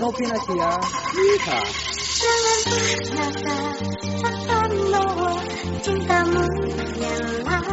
no pinasia. Yeehaw. Jangan pernah kata bahwa cintamu ialah